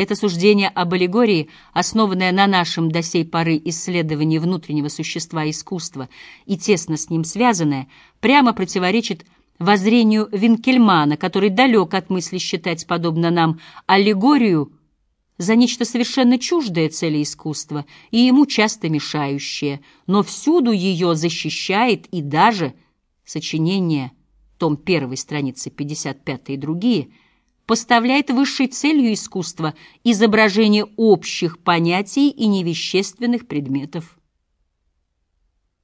Это суждение об аллегории, основанное на нашем до сей поры исследовании внутреннего существа искусства и тесно с ним связанное, прямо противоречит воззрению Винкельмана, который далек от мысли считать, подобно нам, аллегорию за нечто совершенно чуждое цели искусства и ему часто мешающее, но всюду ее защищает и даже сочинение, том 1, страницы 55 и другие – поставляет высшей целью искусства изображение общих понятий и невещественных предметов.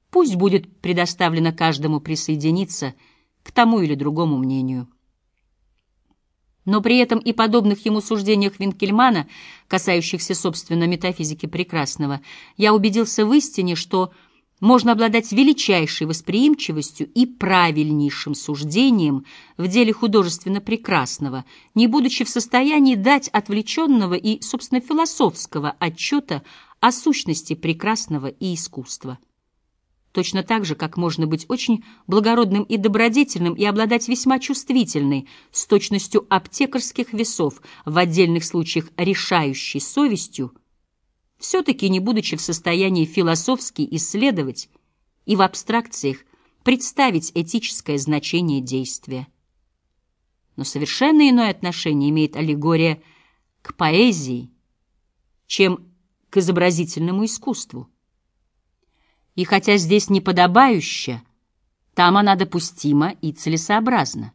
Пусть будет предоставлено каждому присоединиться к тому или другому мнению. Но при этом и подобных ему суждениях Винкельмана, касающихся, собственно, метафизики прекрасного, я убедился в истине, что – можно обладать величайшей восприимчивостью и правильнейшим суждением в деле художественно прекрасного, не будучи в состоянии дать отвлеченного и, собственно, философского отчета о сущности прекрасного и искусства. Точно так же, как можно быть очень благородным и добродетельным и обладать весьма чувствительной, с точностью аптекарских весов, в отдельных случаях решающей совестью – все-таки не будучи в состоянии философски исследовать и в абстракциях представить этическое значение действия. Но совершенно иное отношение имеет аллегория к поэзии, чем к изобразительному искусству. И хотя здесь неподобающе, там она допустима и целесообразна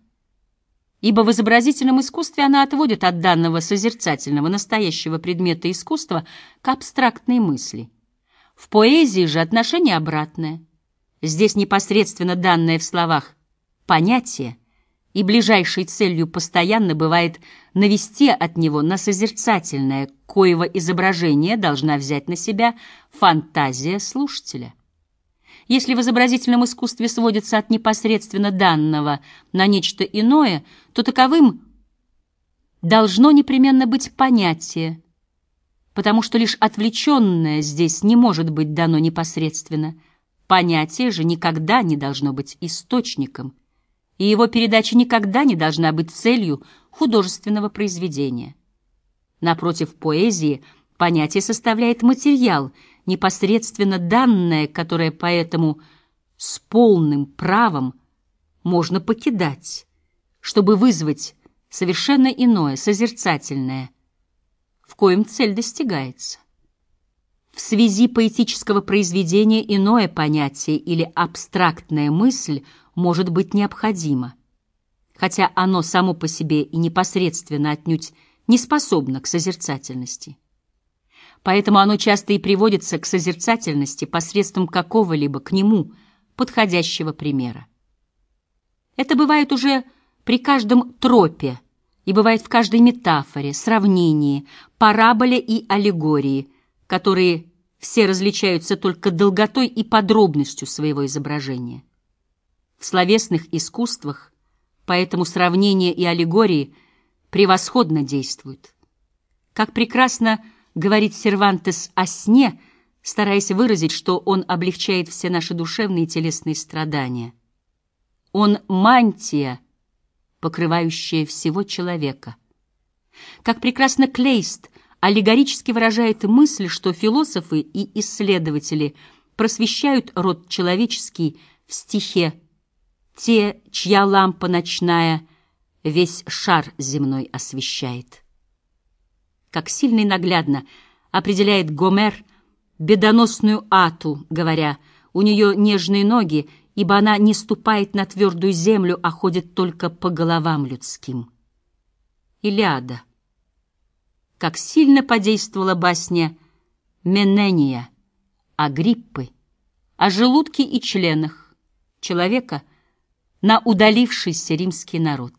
ибо в изобразительном искусстве она отводит от данного созерцательного настоящего предмета искусства к абстрактной мысли. В поэзии же отношение обратное. Здесь непосредственно данное в словах понятие, и ближайшей целью постоянно бывает навести от него на созерцательное, коего изображение должна взять на себя фантазия слушателя. Если в изобразительном искусстве сводится от непосредственно данного на нечто иное, то таковым должно непременно быть понятие, потому что лишь отвлеченное здесь не может быть дано непосредственно. Понятие же никогда не должно быть источником, и его передача никогда не должна быть целью художественного произведения. Напротив поэзии понятие составляет материал — непосредственно данное, которое поэтому с полным правом можно покидать, чтобы вызвать совершенно иное, созерцательное, в коем цель достигается. В связи поэтического произведения иное понятие или абстрактная мысль может быть необходимо, хотя оно само по себе и непосредственно отнюдь не способно к созерцательности поэтому оно часто и приводится к созерцательности посредством какого-либо к нему подходящего примера. Это бывает уже при каждом тропе и бывает в каждой метафоре, сравнении, параболе и аллегории, которые все различаются только долготой и подробностью своего изображения. В словесных искусствах поэтому сравнение и аллегории превосходно действуют. Как прекрасно говорит Сервантес о сне, стараясь выразить, что он облегчает все наши душевные и телесные страдания. Он мантия, покрывающая всего человека. Как прекрасно Клейст аллегорически выражает мысль, что философы и исследователи просвещают род человеческий в стихе «Те, чья лампа ночная весь шар земной освещает» как сильно и наглядно определяет Гомер бедоносную Ату, говоря, у нее нежные ноги, ибо она не ступает на твердую землю, а ходит только по головам людским. Илиада. Как сильно подействовала басня Менения, Агриппы, о желудке и членах человека на удалившийся римский народ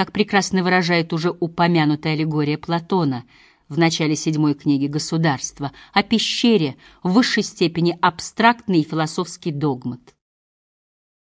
как прекрасно выражает уже упомянутая аллегория Платона в начале седьмой книги «Государство», о пещере в высшей степени абстрактный философский догмат.